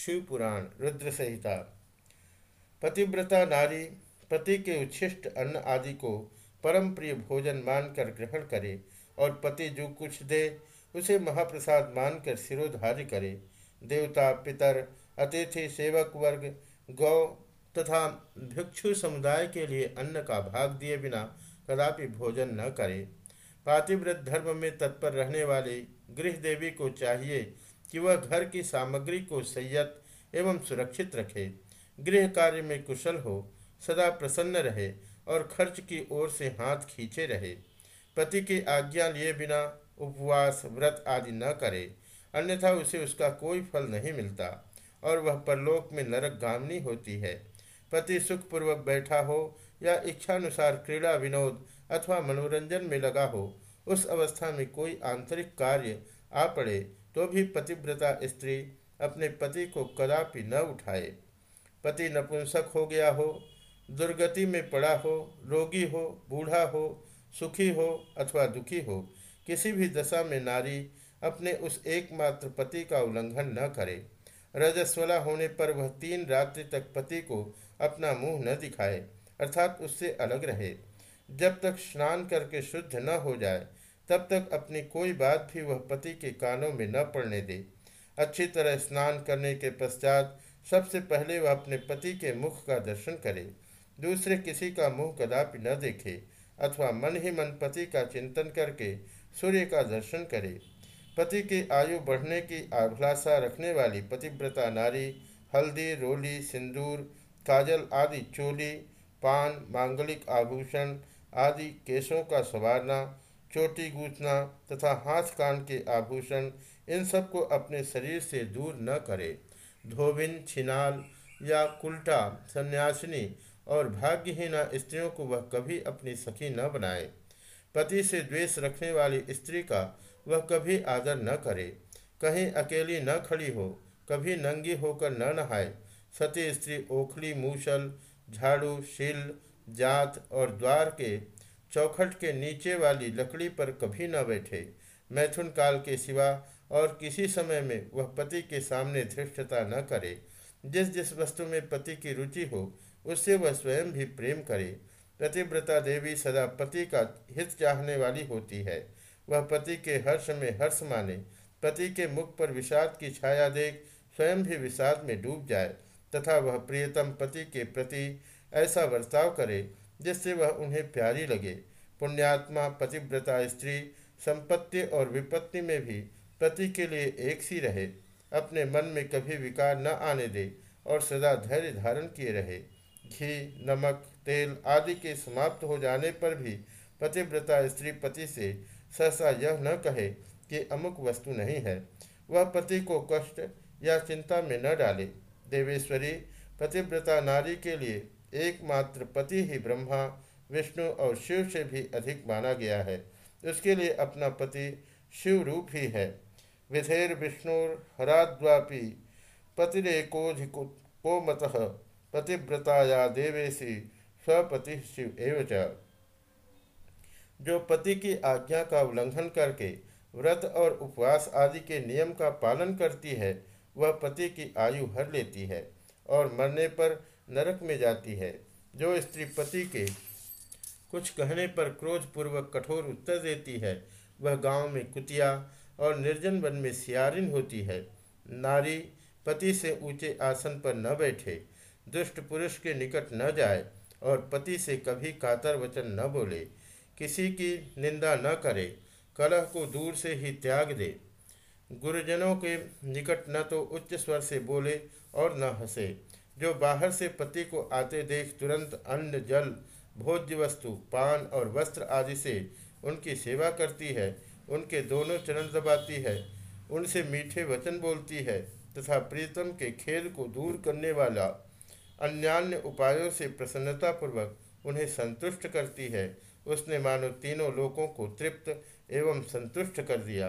शिव पुराण रुद्र संहिता पतिव्रता नारी, पति के उच्छिष्ट अन्न आदि को परम प्रिय भोजन मानकर ग्रहण करे और पति जो कुछ दे, उसे महाप्रसाद मानकर सिरोधार्य करे। देवता, पितर, अतिथि, सेवक वर्ग, गौ तथा भिक्षु समुदाय के लिए अन्न का भाग दिए बिना कदापि भोजन न करे। पातिव्रत धर्म में तत्पर रहने वाली गृह देवी को चाहिए कि वह घर की सामग्री को संयत एवं सुरक्षित रखे, गृह कार्य में कुशल हो, सदा प्रसन्न रहे और खर्च की ओर से हाथ खींचे रहे। पति की आज्ञा लिए बिना उपवास, व्रत आदि न करे, अन्यथा उसे उसका कोई फल नहीं मिलता और वह परलोक में नरक गामनी होती है। पति सुखपूर्वक बैठा हो या इच्छानुसार क्रीड़ा विनोद अथवा मनोरंजन में लगा हो, उस अवस्था में कोई आंतरिक कार्य आ पड़े तो भी पतिव्रता स्त्री अपने पति को कदापि न उठाए। पति नपुंसक हो गया हो, दुर्गति में पड़ा हो, रोगी हो, बूढ़ा हो, सुखी हो अथवा दुखी हो, किसी भी दशा में नारी अपने उस एकमात्र पति का उल्लंघन न करे। रजस्वला होने पर वह तीन रात्रि तक पति को अपना मुँह न दिखाए, अर्थात उससे अलग रहे। जब तक स्नान करके शुद्ध न हो जाए तब तक अपनी कोई बात भी वह पति के कानों में न पड़ने दे। अच्छी तरह स्नान करने के पश्चात सबसे पहले वह अपने पति के मुख का दर्शन करे, दूसरे किसी का मुँह कदापि न देखे, अथवा मन ही मन पति का चिंतन करके सूर्य का दर्शन करे। पति की आयु बढ़ने की अभिलाषा रखने वाली पतिव्रता नारी, हल्दी, रोली, सिंदूर, काजल आदि चोली, पान, मांगलिक आभूषण आदि केशों का संवारना चोटी गूंथना तथा हाथ कान के आभूषण, इन सबको अपने शरीर से दूर न करे। धोबिन, छिनाल या कुल्टा सन्यासिनी और भाग्यहीना स्त्रियों को वह कभी अपनी सखी न बनाए। पति से द्वेष रखने वाली स्त्री का वह कभी आदर न करे। कहीं अकेली न खड़ी हो, कभी नंगी होकर न नहाए। सती स्त्री ओखली, मूसल, झाड़ू, शील, जात और द्वार के चौखट के नीचे वाली लकड़ी पर कभी न बैठे। मैथुन काल के सिवा और किसी समय में वह पति के सामने धृष्टता न करे। जिस जिस वस्तु में पति की रुचि हो, उससे वह स्वयं भी प्रेम करे। प्रतिव्रता देवी सदा पति का हित चाहने वाली होती है। वह पति के हर्ष में हर्ष माने। पति के मुख पर विषाद की छाया देख स्वयं भी विषाद में डूब जाए, तथा वह प्रियतम पति के प्रति ऐसा बर्ताव करे जिससे वह उन्हें प्यारी लगे। पुण्यात्मा, पतिव्रता, स्त्री, संपत्ति और विपत्ति में भी पति के लिए एक सी रहे। अपने मन में कभी विकार न आने दे और सदा धैर्य धारण किए रहे। घी, नमक, तेल आदि के समाप्त हो जाने पर भी पतिव्रता, स्त्री, पति से सहसा यह न कहे कि अमुक वस्तु नहीं है। वह पति को कष्ट या चिंता में न डाले। देवेश्वरी, पतिव्रता नारी के लिए एकमात्र पति ही ब्रह्मा, विष्णु और शिव से भी अधिक माना गया है। उसके लिए अपना पति शिव रूप ही है। विधेर विष्णुर हराद्वापी पतिरेकोधिको मत पतिव्रताया देवेशी स्वपति शिव एवं जो पति की आज्ञा का उल्लंघन करके व्रत और उपवास आदि के नियम का पालन करती है, वह पति की आयु हर लेती है और मरने पर नरक में जाती है, जो स्त्री पति के कुछ कहने पर क्रोधपूर्वक कठोर उत्तर देती है, वह गाँव में कुतिया और निर्जन वन में सियारिन होती है। नारी पति से ऊँचे आसन पर न बैठे, दुष्ट पुरुष के निकट न जाए और पति से कभी कातर वचन न बोले, किसी की निंदा न करे, कलह को दूर से ही त्याग दे। गुरुजनों के निकट न तो उच्च स्वर से बोले और न हंसे जो बाहर से पति को आते देख तुरंत अन्न, जल भोज्य वस्तु पान और वस्त्र आदि से उनकी सेवा करती है, उनके दोनों चरण दबाती है, उनसे मीठे वचन बोलती है तथा प्रीतम के खेद को दूर करने वाला अन्यान्य उपायों से प्रसन्नतापूर्वक उन्हें संतुष्ट करती है। उसने मानो तीनों लोगों को तृप्त एवं संतुष्ट कर दिया।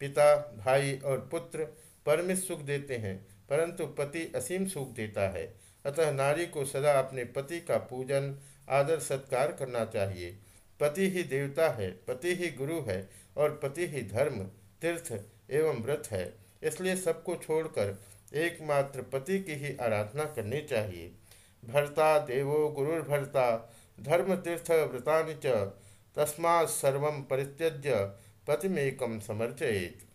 पिता, भाई और पुत्र परमित सुख देते हैं। परंतु पति असीम सुख देता है। अतः नारी को सदा अपने पति का पूजन, आदर, सत्कार करना चाहिए। पति ही देवता है, पति ही गुरु है और पति ही धर्म, तीर्थ एवं व्रत है। इसलिए सबको छोड़कर एकमात्र पति की ही आराधना करनी चाहिए। भर्ता देवो गुरुर्भर्ता, धर्म तीर्थ व्रता च तस्मा सर्व परित्यज्य पतिमेकम समर्चयेत।